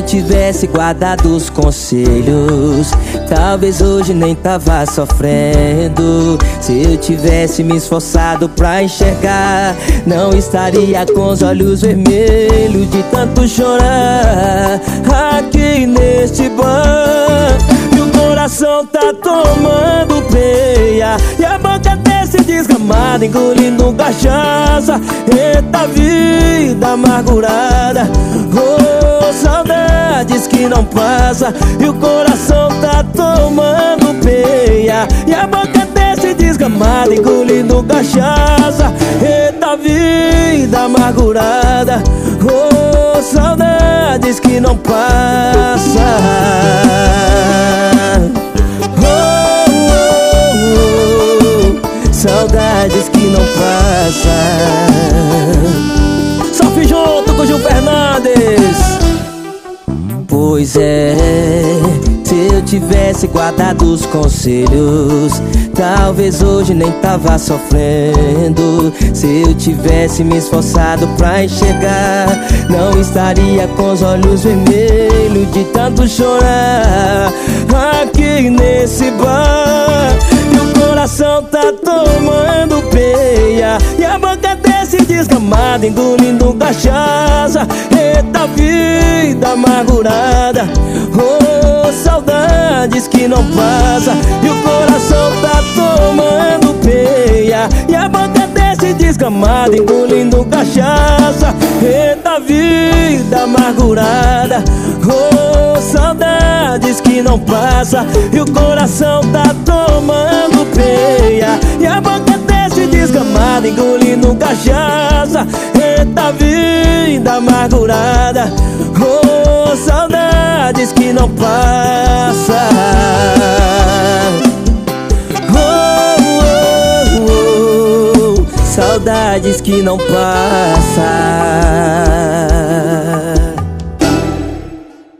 eu tivesse guardado os conselhos, talvez hoje nem tava sofrendo. Se eu tivesse me esforçado pra enxergar, não estaria com os olhos vermelhos de tanto chorar. Aqui neste banco, o coração tá tomando peia, e a boca desse desgramado engolindo cachaça. Eita vida amargurada. Oh, saudades que não passa E o coração tá tomando peia E a boca desse desgramado engolindo cachaça Eita vida amargurada Oh, saudades que não passa Saudades que não passa. Sofre junto com Gil Fernandes. Pois é, se eu tivesse guardado os conselhos Talvez hoje nem tava sofrendo. Se eu tivesse me esforçado pra enxergar Não estaria com os olhos vermelhos de tanto chorar. Aqui nesse bar desse desgramado engolindo cachaça. Eita vida amargurada Oh, saudades que não passa. E o coração tá tomando peia. E a boca desse desgramado engolindo cachaça. Eita vida amargurada Oh, saudades que não passa. E o coração tá tomando peia. E a boca desgramado engolindo cachaça. Eita vida amargurada. Oh, saudades que não passa. Oh, oh, oh, Saudades que não passa